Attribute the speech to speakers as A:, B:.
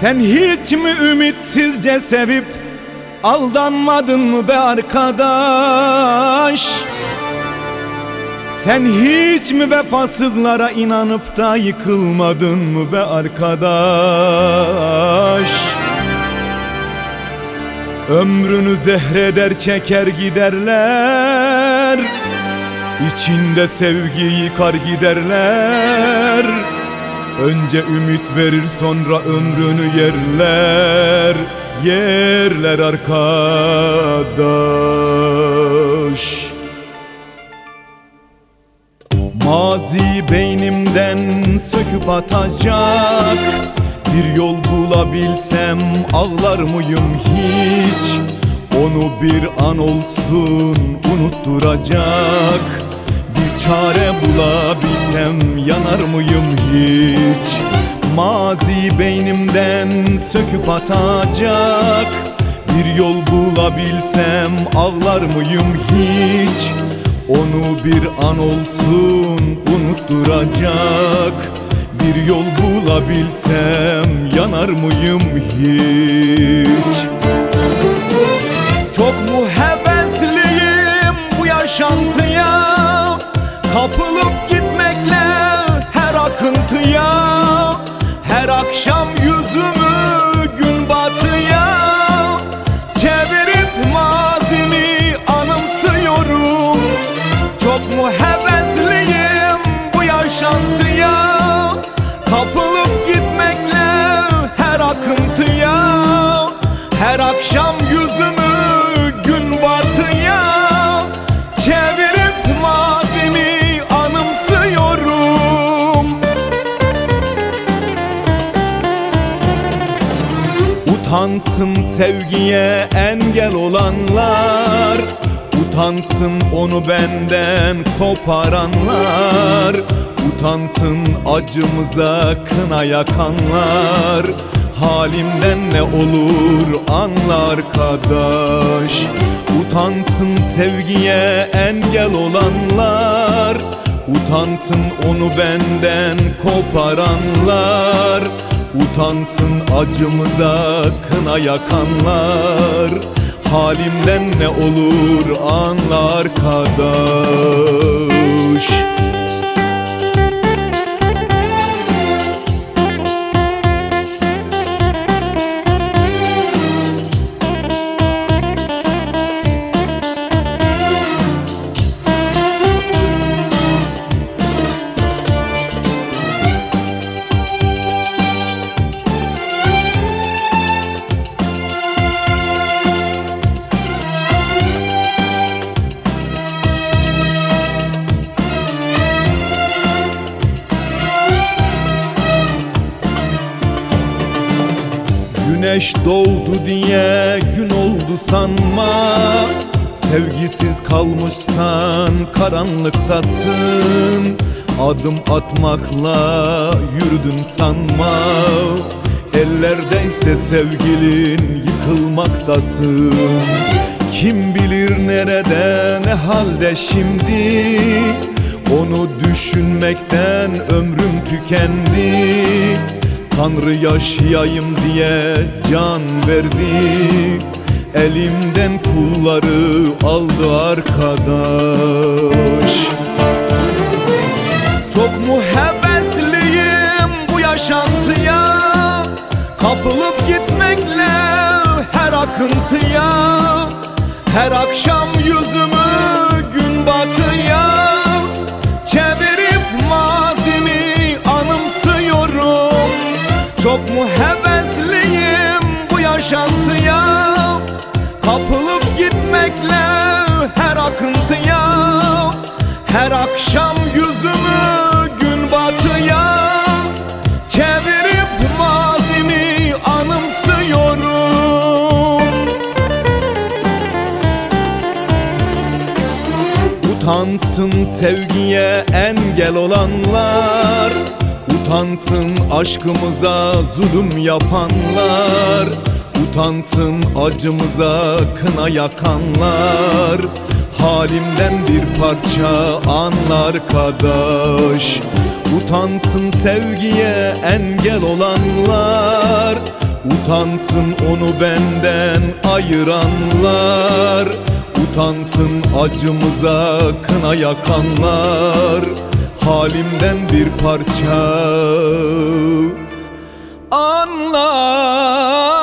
A: Sen hiç mi ümitsizce sevip aldanmadın mı be arkadaş? Sen hiç mi vefasızlara inanıp da yıkılmadın mı be arkadaş? Ömrünü zehreder çeker giderler İçinde sevgi yıkar giderler Önce ümit verir sonra ömrünü yerler. Yerler arkadaş. Mazi beynimden söküp atacak. Bir yol bulabilsem ağlar mıyım hiç? Onu bir an olsun unutturacak. Bir çare bulabilsem yanar mıyım hiç? Mazi beynimden söküp atacak. Bir yol bulabilsem ağlar mıyım hiç? Onu bir an olsun unutturacak. Bir yol bulabilsem yanar mıyım hiç? Çok mu hevesliyim bu yaşantıya akşam yüzümü Utansın sevgiye engel olanlar. Utansın onu benden koparanlar. Utansın acımıza kına yakanlar. Halimden ne olur anla arkadaş Utansın sevgiye engel olanlar. Utansın onu benden koparanlar Utansın acımıza kına yakanlar. Halimden ne olur anla arkadaş Güneş doğdu diye gün oldu sanma. Sevgisiz kalmışsan karanlıktasın. Adım atmakla yürüdün sanma. Ellerdeyse sevgilin yıkılmaktasın. Kim bilir nerede ne halde şimdi? Onu düşünmekten ömrüm tükendi Tanrı yaşayayım diye can verdi. Elimden kulları aldı arkadaş. Çok mu hevesliyim bu yaşantıya? Kapılıp gitmekle her akıntıya. Her akşam yüzümü Çok mu hevesliyim bu yaşantıya. Kapılıp gitmekle her akıntıya. Her akşam yüzümü gün batıya. Çevirip mazimi anımsıyorum. Utansın sevgiye engel olanlar Utansın aşkımıza zulüm yapanlar. Utansın acımıza kına yakanlar. Halimden bir parça anla arkadaş Utansın sevgiye engel olanlar. Utansın onu benden ayıranlar. Utansın acımıza kına yakanlar Halimden bir parça. Anlar